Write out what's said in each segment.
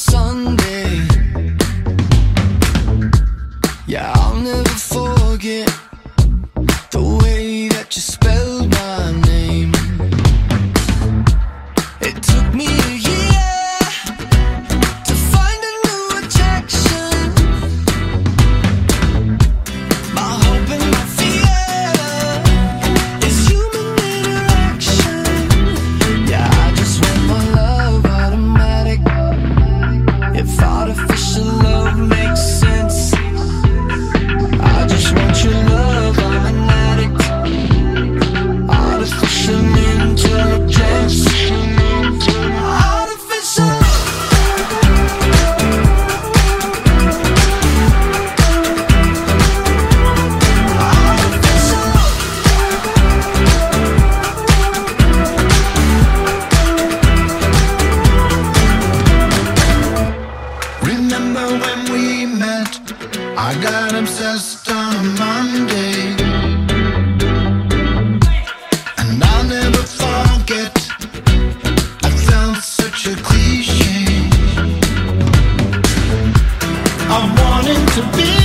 Sunday. Obsessed on a Monday. And I'll never forget. I felt such a cliche. I wanted to be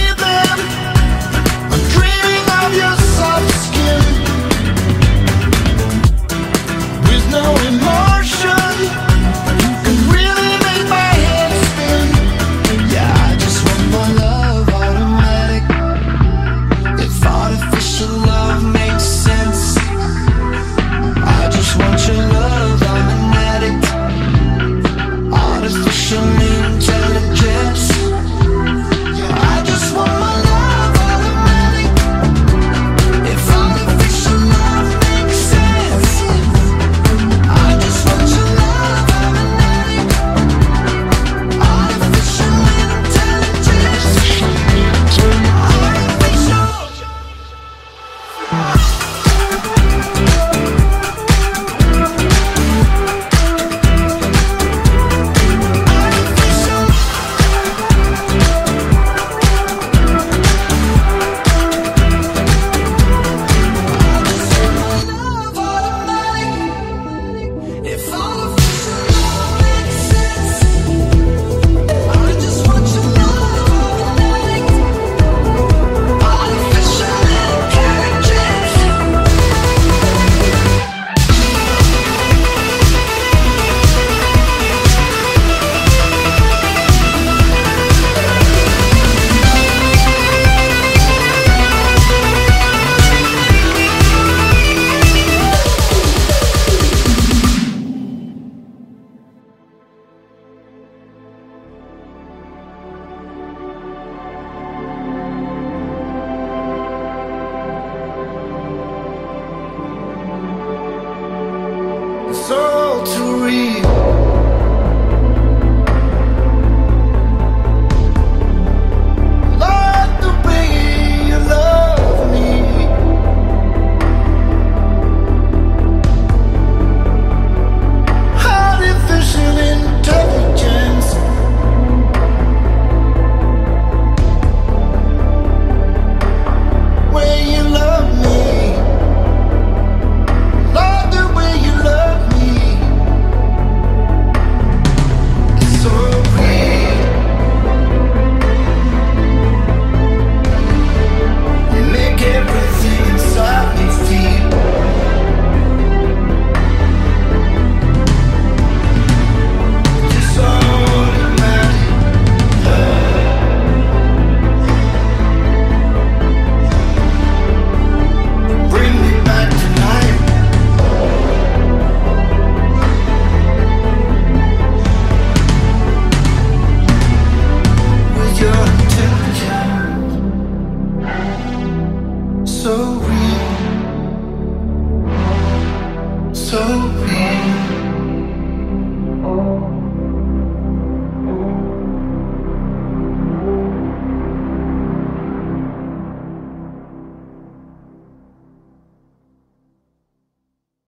so real, so real.